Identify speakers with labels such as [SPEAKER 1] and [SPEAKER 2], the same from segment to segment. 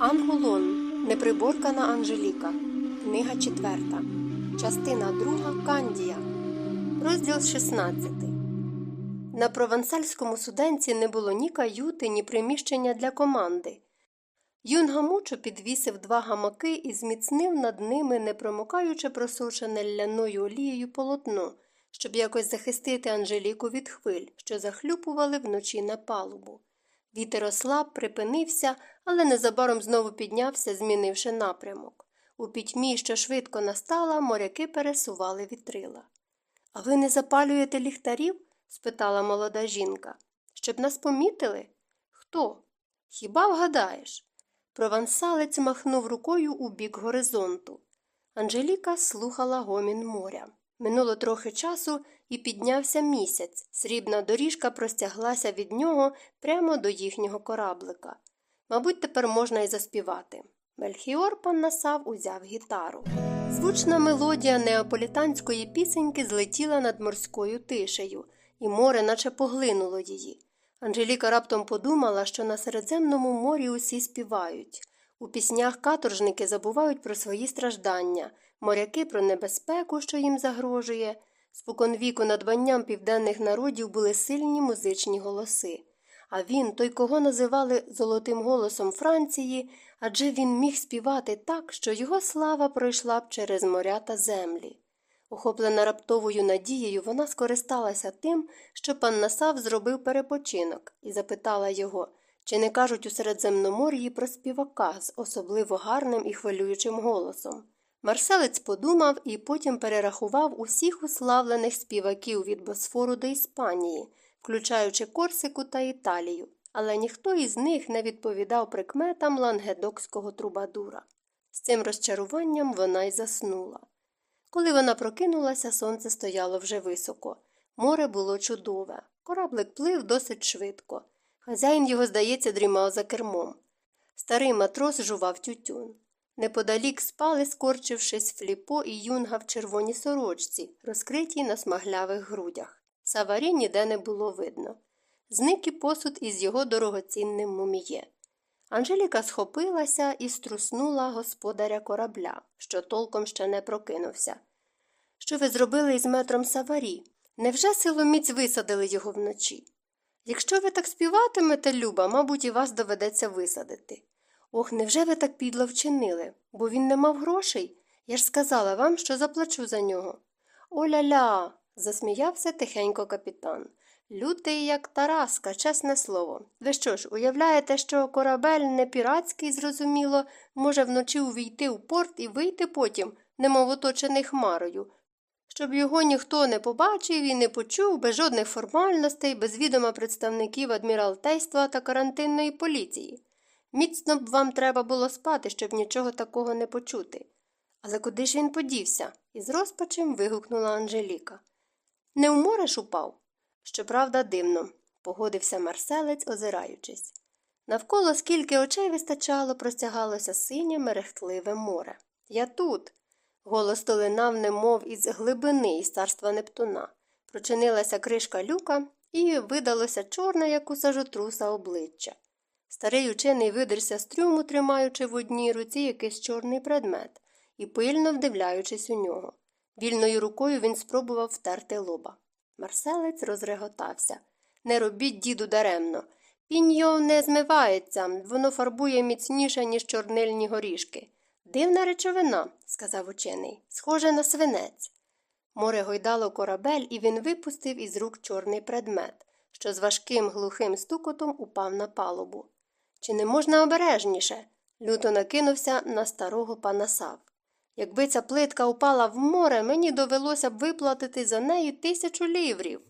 [SPEAKER 1] Ангулон. Неприборкана Анжеліка. Книга 4. Частина 2. Кандія. Розділ 16. На провансальському суденці не було ні каюти, ні приміщення для команди. Юн Гамучо підвісив два гамаки і зміцнив над ними непромокаюче просушене ляною олією полотно, щоб якось захистити Анжеліку від хвиль, що захлюпували вночі на палубу. Вітер ослаб, припинився, але незабаром знову піднявся, змінивши напрямок. У пітьмі, що швидко настала, моряки пересували вітрила. А ви не запалюєте ліхтарів? спитала молода жінка. Щоб нас помітили? Хто? Хіба вгадаєш? Провансалець махнув рукою у бік горизонту. Анжеліка слухала гомін моря. Минуло трохи часу і піднявся місяць. Срібна доріжка простяглася від нього прямо до їхнього кораблика. Мабуть, тепер можна й заспівати. Мельхіор Паннасав узяв гітару. Звучна мелодія неаполітанської пісеньки злетіла над морською тишею, і море наче поглинуло її. Анжеліка раптом подумала, що на Середземному морі усі співають. У піснях каторжники забувають про свої страждання, моряки про небезпеку, що їм загрожує. Споконвіку надбанням південних народів були сильні музичні голоси. А він, той, кого називали золотим голосом Франції, адже він міг співати так, що його слава пройшла б через моря та землі. Охоплена раптовою надією, вона скористалася тим, що пан Насав зробив перепочинок, і запитала його, чи не кажуть у Середземномор'ї про співака з особливо гарним і хвилюючим голосом. Марселець подумав і потім перерахував усіх уславлених співаків від Босфору до Іспанії, включаючи Корсику та Італію, але ніхто із них не відповідав прикметам лангедокського трубадура. З цим розчаруванням вона й заснула. Коли вона прокинулася, сонце стояло вже високо. Море було чудове. Кораблик плив досить швидко. Хазяїн його, здається, дрімав за кермом. Старий матрос жував тютюн. Неподалік спали, скорчившись Фліпо і юнга в червоній сорочці, розкритій на смаглявих грудях. Саварі ніде не було видно. Зник і посуд із його дорогоцінним муміє. Анжеліка схопилася і струснула господаря корабля, що толком ще не прокинувся. Що ви зробили із метром Саварі? Невже силоміць висадили його вночі? Якщо ви так співатимете, Люба, мабуть, і вас доведеться висадити. Ох, невже ви так підло вчинили? Бо він не мав грошей? Я ж сказала вам, що заплачу за нього. Оля-ля. засміявся тихенько капітан. Лютий, як Тараска, чесне слово. Ви що ж, уявляєте, що корабель не піратський, зрозуміло, може вночі увійти у порт і вийти потім, немов оточений хмарою, щоб його ніхто не побачив і не почув без жодних формальностей, без відома представників адміралтейства та карантинної поліції. Міцно б вам треба було спати, щоб нічого такого не почути. Але куди ж він подівся? із розпачем вигукнула Анжеліка. Не в море ж упав? Щоправда, дивно, погодився марселець, озираючись. Навколо скільки очей вистачало, простягалося синє мерехтливе море. Я тут. Голос долинав, немов із глибини із царства Нептуна. Прочинилася кришка люка і видалося чорне, як у сажотруса, обличчя. Старий учений видерся з трюму, тримаючи в одній руці якийсь чорний предмет і пильно вдивляючись у нього. Вільною рукою він спробував втерти лоба. Марселець розреготався. Не робіть, діду, даремно. Піньйо не змивається, воно фарбує міцніше, ніж чорнильні горішки. Дивна речовина, сказав учений, схоже на свинець. Море гойдало корабель, і він випустив із рук чорний предмет, що з важким глухим стукотом упав на палубу. Чи не можна обережніше? Люто накинувся на старого пана Сав. Якби ця плитка упала в море, мені довелося б виплатити за неї тисячу ліврів.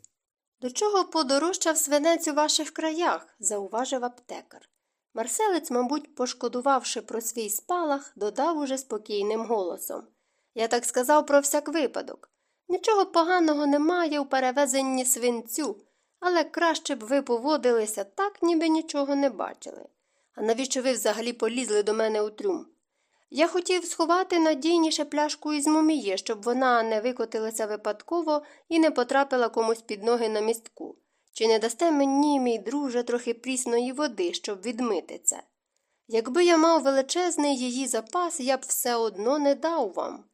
[SPEAKER 1] До чого подорожчав свинець у ваших краях, зауважив аптекар. Марселець, мабуть, пошкодувавши про свій спалах, додав уже спокійним голосом. Я так сказав про всяк випадок. Нічого поганого немає у перевезенні свинцю, але краще б ви поводилися так, ніби нічого не бачили. А навіщо ви взагалі полізли до мене у трюм? Я хотів сховати надійніше пляшку із муміє, щоб вона не викотилася випадково і не потрапила комусь під ноги на містку. Чи не дасте мені, мій друже, трохи прісної води, щоб відмити це? Якби я мав величезний її запас, я б все одно не дав вам.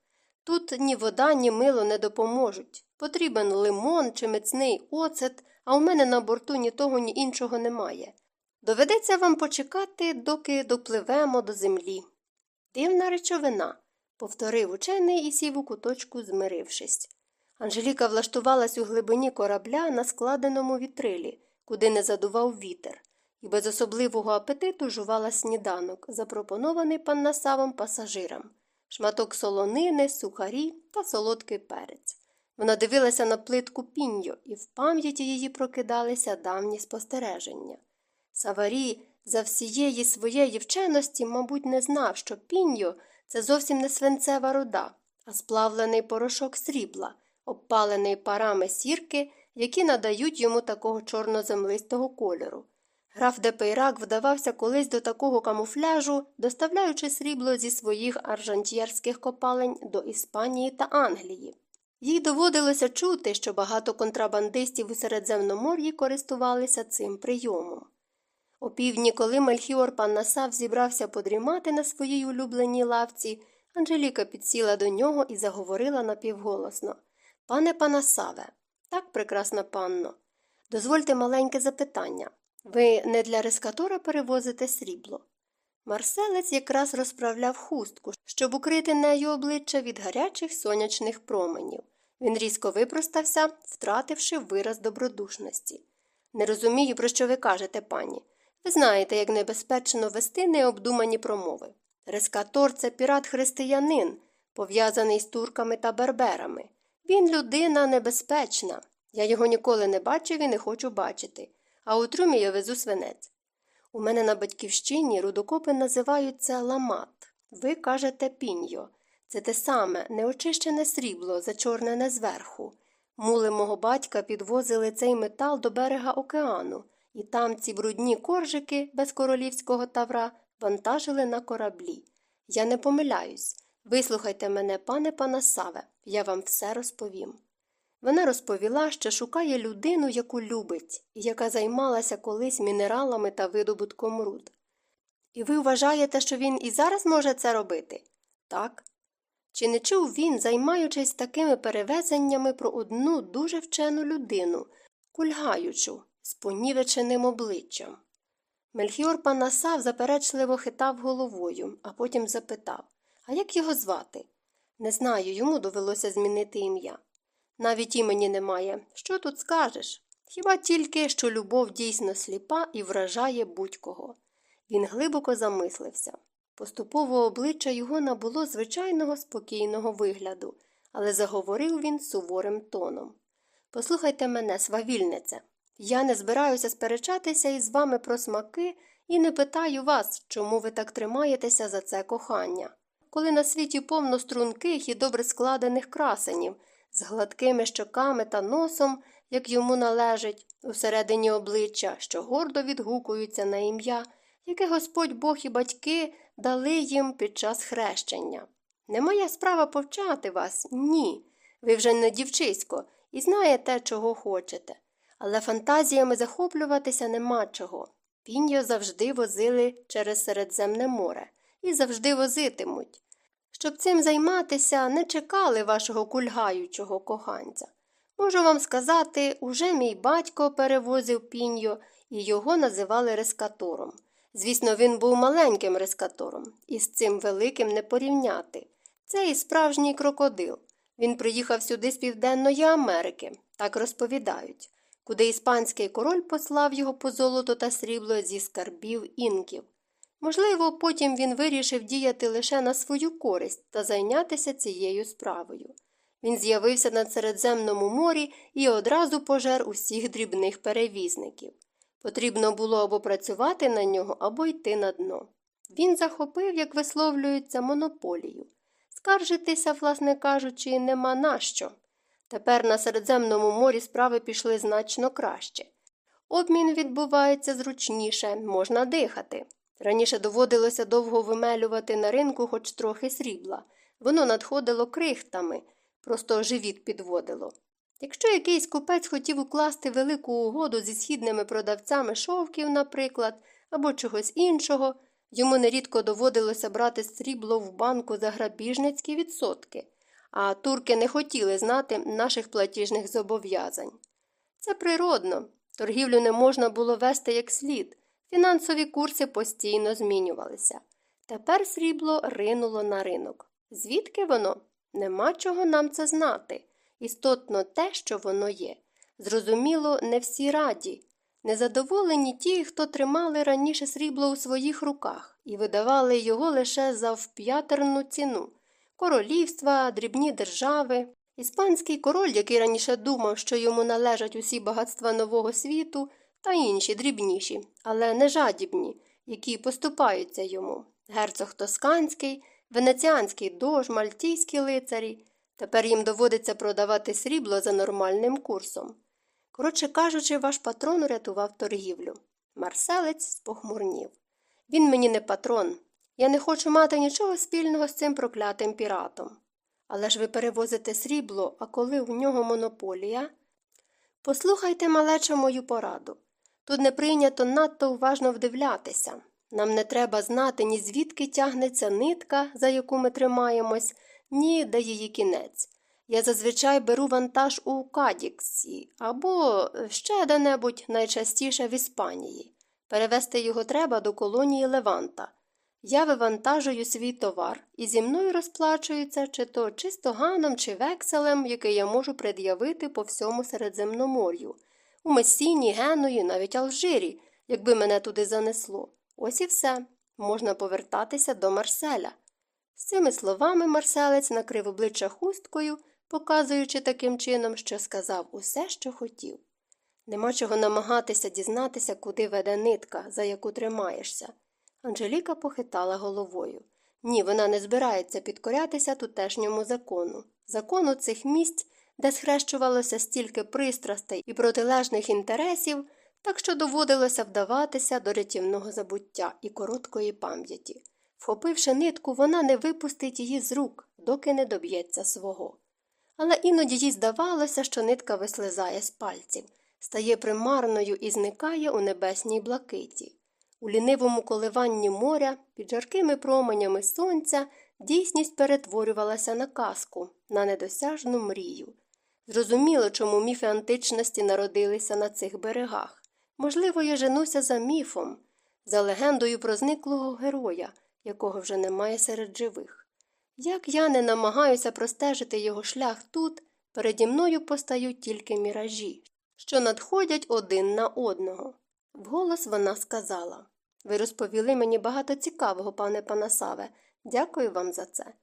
[SPEAKER 1] Тут ні вода, ні мило не допоможуть. Потрібен лимон чи міцний оцет, а у мене на борту ні того, ні іншого немає. Доведеться вам почекати, доки допливемо до землі. Дивна речовина, повторив учений і сів у куточку, змирившись. Анжеліка влаштувалась у глибині корабля на складеному вітрилі, куди не задував вітер, і без особливого апетиту жувала сніданок, запропонований паннасавом пасажирам шматок солонини, сухарі та солодкий перець. Вона дивилася на плитку піньо, і в пам'яті її прокидалися давні спостереження. Саварі за всієї своєї вченості, мабуть, не знав, що піньо це зовсім не свинцева руда, а сплавлений порошок срібла, обпалений парами сірки, які надають йому такого чорноземлистого кольору. Граф Депейрак вдавався колись до такого камуфляжу, доставляючи срібло зі своїх аржантьєрських копалень до Іспанії та Англії. Їй доводилося чути, що багато контрабандистів у Середземномор'ї користувалися цим прийомом. О півдні, коли Мельхіор Паннасав зібрався подрімати на своїй улюбленій лавці, Анжеліка підсіла до нього і заговорила напівголосно Пане Панасаве, так, прекрасна панно, дозвольте маленьке запитання. Ви не для рескатора перевозите срібло. Марселець якраз розправляв хустку, щоб укрити нею обличчя від гарячих сонячних променів. Він різко випростався, втративши вираз добродушності. Не розумію, про що ви кажете, пані. Ви знаєте, як небезпечно вести необдумані промови. Рескатор це пірат християнин, пов'язаний з турками та берберами. Він людина небезпечна. Я його ніколи не бачив і не хочу бачити а у трюмі я везу свинець. У мене на батьківщині рудокопи називаються ламат. Ви кажете піньо. Це те саме неочищене срібло, зачорнене зверху. Мули мого батька підвозили цей метал до берега океану, і там ці брудні коржики без королівського тавра вантажили на кораблі. Я не помиляюсь. Вислухайте мене, пане Панасаве, я вам все розповім. Вона розповіла, що шукає людину, яку любить, і яка займалася колись мінералами та видобутком руд. І ви вважаєте, що він і зараз може це робити? Так. Чи не чув він, займаючись такими перевезеннями про одну дуже вчену людину, кульгаючу, з понівеченим обличчям? Мельхіор Панасав заперечливо хитав головою, а потім запитав А як його звати? Не знаю, йому довелося змінити ім'я. Навіть імені немає. Що тут скажеш? Хіба тільки, що любов дійсно сліпа і вражає будь-кого. Він глибоко замислився. Поступово обличчя його набуло звичайного спокійного вигляду, але заговорив він суворим тоном. Послухайте мене, свавільнице. Я не збираюся сперечатися із вами про смаки і не питаю вас, чому ви так тримаєтеся за це кохання. Коли на світі повно струнких і добре складених красенів з гладкими щоками та носом, як йому належить, усередині обличчя, що гордо відгукуються на ім'я, яке Господь Бог і батьки дали їм під час хрещення. Не моя справа повчати вас, ні. Ви вже не дівчисько і знаєте, чого хочете. Але фантазіями захоплюватися нема чого. Піньо завжди возили через Середземне море і завжди возитимуть. Щоб цим займатися, не чекали вашого кульгаючого коханця. Можу вам сказати, уже мій батько перевозив піньо і його називали рескатором. Звісно, він був маленьким рескатором, і з цим великим не порівняти. Це і справжній крокодил. Він приїхав сюди з Південної Америки, так розповідають, куди іспанський король послав його по золото та срібло зі скарбів інків. Можливо, потім він вирішив діяти лише на свою користь та зайнятися цією справою. Він з'явився на Середземному морі і одразу пожер усіх дрібних перевізників. Потрібно було або працювати на нього, або йти на дно. Він захопив, як висловлюється, монополію. Скаржитися, власне кажучи, нема на що. Тепер на Середземному морі справи пішли значно краще. Обмін відбувається зручніше, можна дихати. Раніше доводилося довго вимелювати на ринку хоч трохи срібла. Воно надходило крихтами, просто живіт підводило. Якщо якийсь купець хотів укласти велику угоду зі східними продавцями шовків, наприклад, або чогось іншого, Йому нерідко доводилося брати срібло в банку за грабіжницькі відсотки, а турки не хотіли знати наших платіжних зобов'язань. Це природно. Торгівлю не можна було вести як слід, фінансові курси постійно змінювалися. Тепер срібло ринуло на ринок. Звідки воно? Нема чого нам це знати. Істотно те, що воно є. Зрозуміло, не всі раді. Незадоволені ті, хто тримали раніше срібло у своїх руках і видавали його лише за вп'ятерну ціну королівства, дрібні держави. Іспанський король, який раніше думав, що йому належать усі багатства нового світу, та інші дрібніші, але не жадібні, які поступаються йому. Герцог Тосканський, венеціанський дож, мальтійські лицарі. Тепер їм доводиться продавати срібло за нормальним курсом. Коротше кажучи, ваш патрон урятував торгівлю. Марселець спохмурнів. Він мені не патрон. Я не хочу мати нічого спільного з цим проклятим піратом. Але ж ви перевозите срібло, а коли у нього монополія. Послухайте, малече, мою пораду. Тут не прийнято надто уважно вдивлятися. Нам не треба знати, ні звідки тягнеться нитка, за яку ми тримаємось, ні де її кінець. Я зазвичай беру вантаж у Кадіксі або ще де-небудь найчастіше в Іспанії. Перевести його треба до колонії Леванта. Я вивантажую свій товар і зі мною розплачуються чи то чисто ганом, чи векселем, який я можу пред'явити по всьому Середземномор'ю, у Месіні, Геної, навіть Алжирі, якби мене туди занесло. Ось і все. Можна повертатися до Марселя. З цими словами Марселець накрив обличчя хусткою, показуючи таким чином, що сказав усе, що хотів. Нема чого намагатися дізнатися, куди веде нитка, за яку тримаєшся. Анжеліка похитала головою. Ні, вона не збирається підкорятися тутешньому закону, закону цих місць, де схрещувалося стільки пристрастей і протилежних інтересів, так що доводилося вдаватися до рятівного забуття і короткої пам'яті. Вхопивши нитку, вона не випустить її з рук, доки не доб'ється свого. Але іноді їй здавалося, що нитка вислизає з пальців, стає примарною і зникає у небесній блакиті. У лінивому коливанні моря, під жаркими променями сонця, дійсність перетворювалася на казку, на недосяжну мрію. Зрозуміло, чому міфи античності народилися на цих берегах. Можливо, я женуся за міфом, за легендою про зниклого героя, якого вже немає серед живих. Як я не намагаюся простежити його шлях тут, переді мною постають тільки міражі, що надходять один на одного. Вголос вона сказала Ви розповіли мені багато цікавого, пане Панасаве. Дякую вам за це.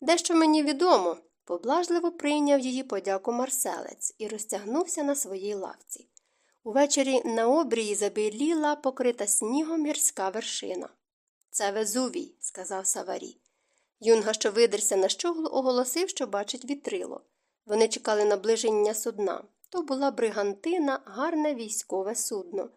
[SPEAKER 1] Дещо мені відомо, поблажливо прийняв її подяку Марселець і розтягнувся на своїй лавці. Увечері на обрії забіліла покрита снігом гірська вершина. Це Везувій, сказав Саварі. Юнга, що видерся на щоглу, оголосив, що бачить вітрило. Вони чекали наближення судна. То була бригантина, гарне військове судно.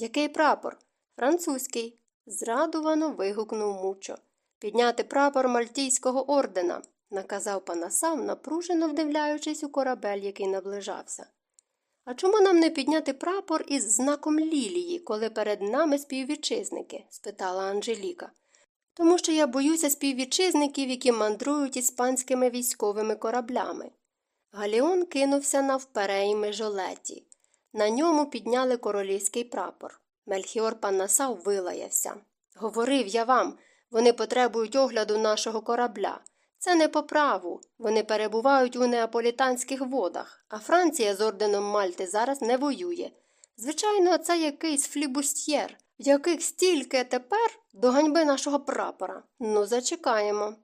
[SPEAKER 1] Який прапор? Французький. Зрадувано вигукнув мучо. Підняти прапор Мальтійського ордена, наказав панасав, напружено вдивляючись у корабель, який наближався. А чому нам не підняти прапор із знаком лілії, коли перед нами співвітчизники? спитала Анжеліка. Тому що я боюся співвітчизників, які мандрують іспанськими військовими кораблями. Галіон кинувся навперей межолеті. На ньому підняли королівський прапор. Мельхіор Панасав вилаявся. Говорив я вам, вони потребують огляду нашого корабля. Це не по праву. Вони перебувають у неаполітанських водах, а Франція з орденом Мальти зараз не воює. Звичайно, це якийсь флібустьєр, яких стільки тепер до ганьби нашого прапора. Ну, зачекаємо.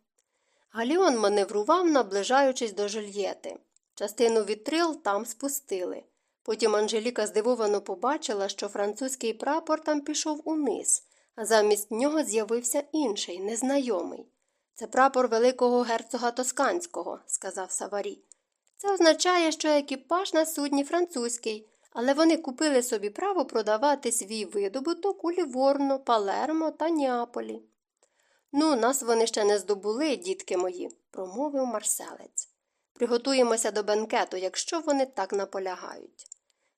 [SPEAKER 1] Галіон маневрував, наближаючись до жильєти. Частину вітрил там спустили. Потім Анжеліка здивовано побачила, що французький прапор там пішов униз, а замість нього з'явився інший, незнайомий. Це прапор великого герцога Тосканського, сказав Саварі. Це означає, що екіпаж на судні французький, але вони купили собі право продавати свій видобуток у Ліворно, Палермо та Неаполі. Ну, нас вони ще не здобули, дітки мої, промовив марселець. Приготуємося до бенкету, якщо вони так наполягають.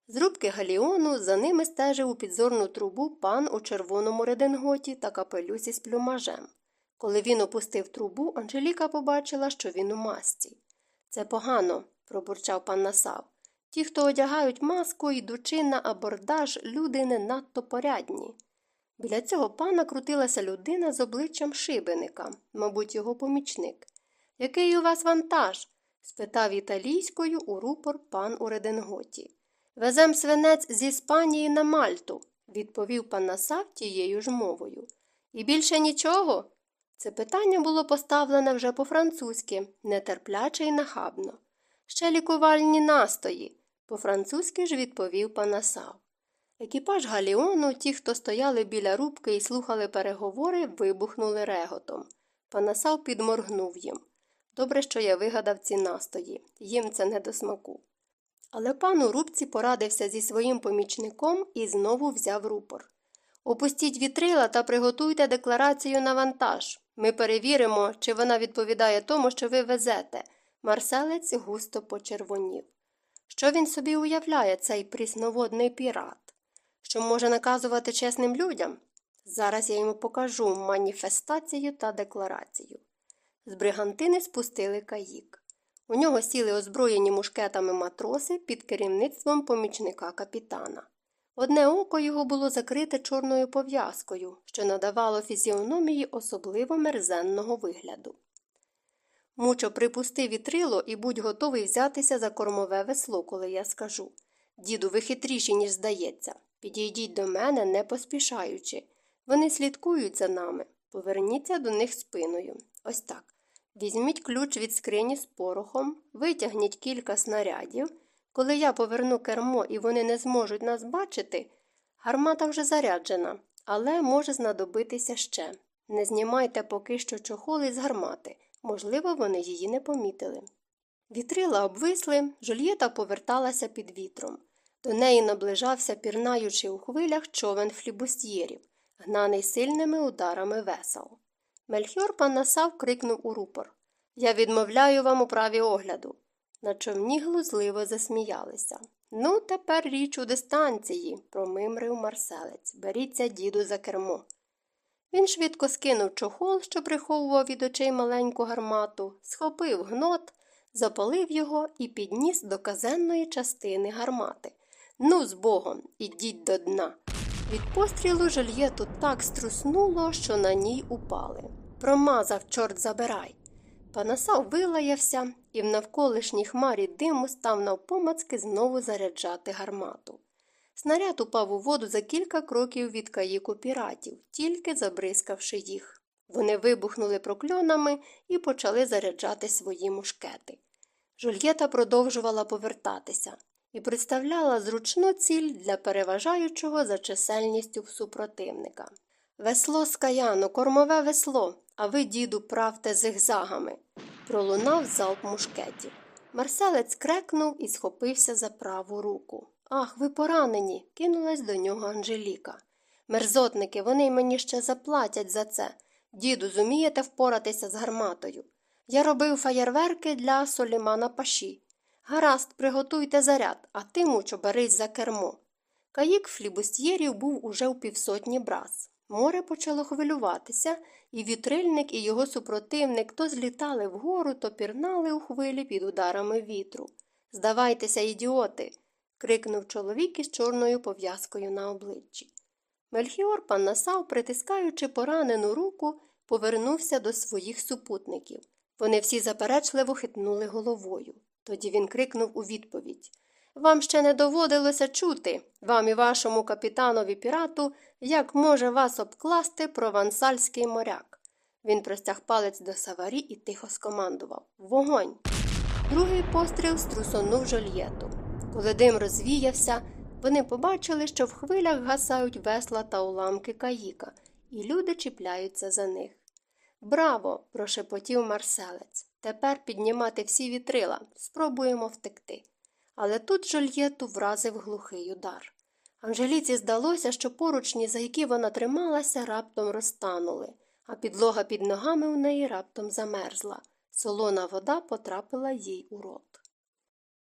[SPEAKER 1] З рубки галіону за ними стежив у підзорну трубу пан у червоному реденготі та капелюсі з плюмажем. Коли він опустив трубу, Анжеліка побачила, що він у масці. Це погано, пробурчав пан Насав. Ті, хто одягають маску, йдучи на абордаж, люди не надто порядні. Біля цього пана крутилася людина з обличчям шибеника, мабуть, його помічник. Який у вас вантаж? спитав італійською у рупор пан у реденготі. Везем свинець з Іспанії на Мальту, відповів пан Насав тією ж мовою. І більше нічого? Це питання було поставлене вже по-французьки, нетерпляче й нахабно. Ще лікувальні настої, по-французьки ж відповів пан Насав. Екіпаж Галіону, ті, хто стояли біля рубки і слухали переговори, вибухнули реготом. Панасав підморгнув їм. Добре, що я вигадав ці настої, їм це не до смаку. Але пан у рубці порадився зі своїм помічником і знову взяв рупор. Опустіть вітрила та приготуйте декларацію на вантаж. Ми перевіримо, чи вона відповідає тому, що ви везете. Марселець густо почервонів. Що він собі уявляє, цей прісноводний пірат? Що може наказувати чесним людям? Зараз я йому покажу маніфестацію та декларацію. З бригантини спустили каїк. У нього сіли озброєні мушкетами матроси під керівництвом помічника капітана. Одне око його було закрите чорною пов'язкою, що надавало фізіономії особливо мерзенного вигляду. Мучо припусти вітрило і будь готовий взятися за кормове весло, коли я скажу. Діду, ви хитріші, ніж здається. Підійдіть до мене, не поспішаючи. Вони слідкують за нами. Поверніться до них спиною. Ось так. Візьміть ключ від скрині з порохом, витягніть кілька снарядів. Коли я поверну кермо і вони не зможуть нас бачити, гармата вже заряджена, але може знадобитися ще. Не знімайте поки що чохоли з гармати. Можливо, вони її не помітили. Вітрила обвисли, Жульєта поверталася під вітром. До неї наближався, пірнаючи у хвилях човен флібустьєрів, гнаний сильними ударами весел. Мельхіор Панасав крикнув у рупор Я відмовляю вам у праві огляду. На човні глузливо засміялися. Ну, тепер річ у дистанції, промимрив марселець. Беріться, діду, за кермо. Він швидко скинув чохол, що приховував від очей маленьку гармату, схопив гнот, запалив його і підніс до казенної частини гармати. Ну, з богом, ідіть до дна. Від пострілу жильєту так струснуло, що на ній упали. Промазав, чорт забирай. Панасав вилаявся і в навколишній хмарі диму став навпомацки знову заряджати гармату. Снаряд упав у воду за кілька кроків від каїку піратів, тільки забризкавши їх. Вони вибухнули прокльонами і почали заряджати свої мушкети. Жульєта продовжувала повертатися і представляла зручну ціль для переважаючого за чисельністю супротивника. Весло скаяно, кормове весло, а ви, діду, правте зигзагами. Пролунав залп мушкетів. Марселець крекнув і схопився за праву руку. Ах, ви поранені, кинулась до нього Анжеліка. Мерзотники, вони мені ще заплатять за це. Діду, зумієте впоратися з гарматою. Я робив фаєрверки для Солімана Паші. Гаразд, приготуйте заряд, а ти, мучо, берись за кермо. Каїк флібустьєрів був уже у півсотні браз. Море почало хвилюватися, і вітрильник, і його супротивник то злітали вгору, то пірнали у хвилі під ударами вітру. Здавайтеся, ідіоти. крикнув чоловік із чорною пов'язкою на обличчі. Мельхіор Паннасав, притискаючи поранену руку, повернувся до своїх супутників. Вони всі заперечливо хитнули головою. Тоді він крикнув у відповідь Вам ще не доводилося чути, вам і вашому капітанові пірату, як може вас обкласти провансальський моряк. Він простяг палець до саварі і тихо скомандував Вогонь. Другий постріл струсонув жольєту. Коли дим розвіявся, вони побачили, що в хвилях гасають весла та уламки каїка, і люди чіпляються за них. Браво! прошепотів марселець. Тепер піднімати всі вітрила, спробуємо втекти. Але тут жольєту вразив глухий удар. Анжеліці здалося, що поручні, за які вона трималася, раптом розтанули, а підлога під ногами у неї раптом замерзла. Солона вода потрапила їй у рот.